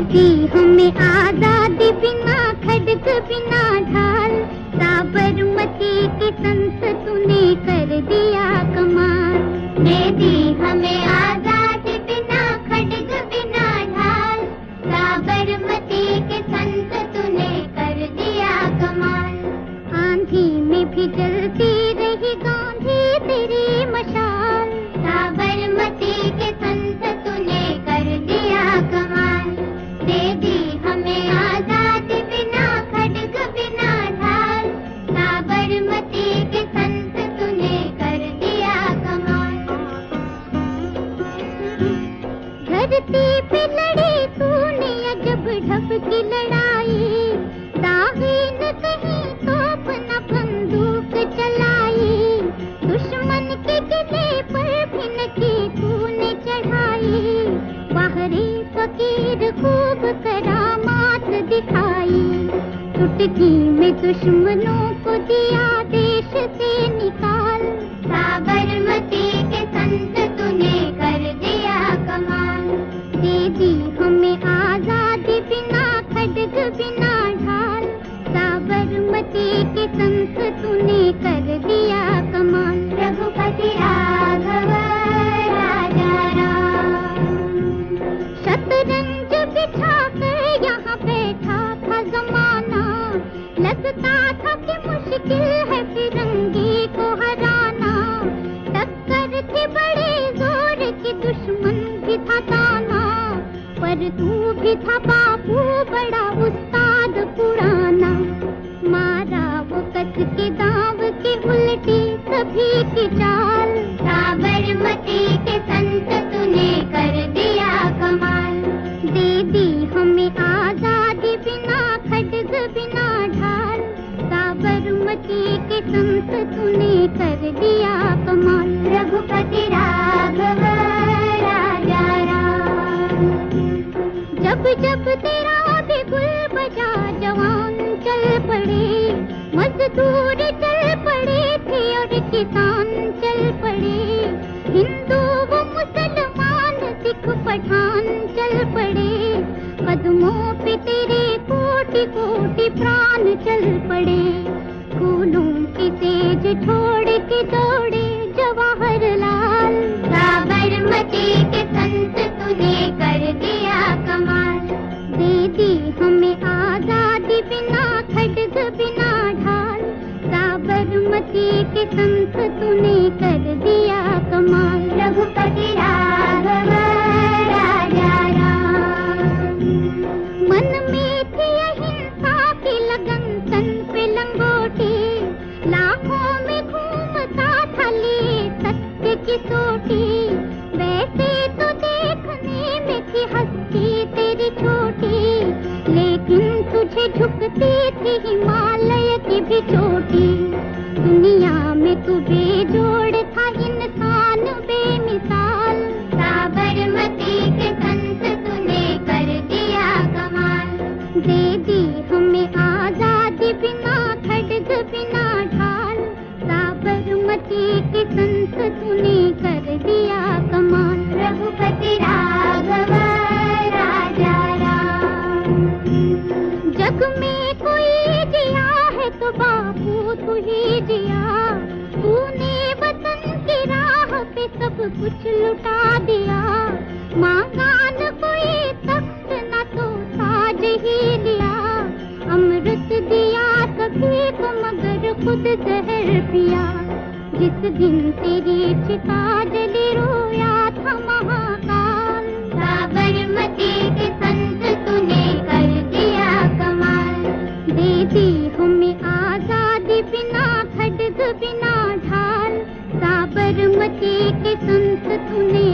दी हमें आज़ादी बिना खड़क बिना ढाल साबरमती के पे लड़ी तूने अजब ढब की लड़ाई कहीं न बंदूक चलाई। दुश्मन के किले पर भी न की तूने चढ़ाई। बाहरी फकीर खूब करामात दिखाई। चुटकी में दुश्मनों को दिया देश से निकाल। फिरंगी को हराना, टक्कर थे बड़े ज़ोर के दुश्मन भी था ताना पर तू भी था बापू बड़ा उस्ताद पुराना। मारा वो कच के दाव की उल्टी सभी की चाल तूने कर दिया कमाल। रघुपति राघव राजा राम। जब जब तेरा भी गुल बजा, जवान चल पड़े, मजदूर चल पड़े थे और किसान चल पड़े। हिंदू वो मुसलमान, सिख पठान चल पड़े। कदमों पे तेरे कोटि कोटि प्राण चल पड़े। फूलों की तेज छोड़ के दौड़े जवाहरलाल की सोटी वैसे तो देखने में थी हस्ती तेरी छोटी, लेकिन तुझे झुकती थी हिमालय की भी चोटी। सब कुछ लुटा दिया। मांगा न कोई तख्त न तो ताज ही लिया। अमृत दिया सभी को मगर खुद जहर पिया। जिस दिन तेरी चिता जली रोया था महाकाल। साबरमती के संत तूने कर दिया कमाल। दे दी हमें आज़ादी बिना खड़ग, बिना साबरमती के संत तूने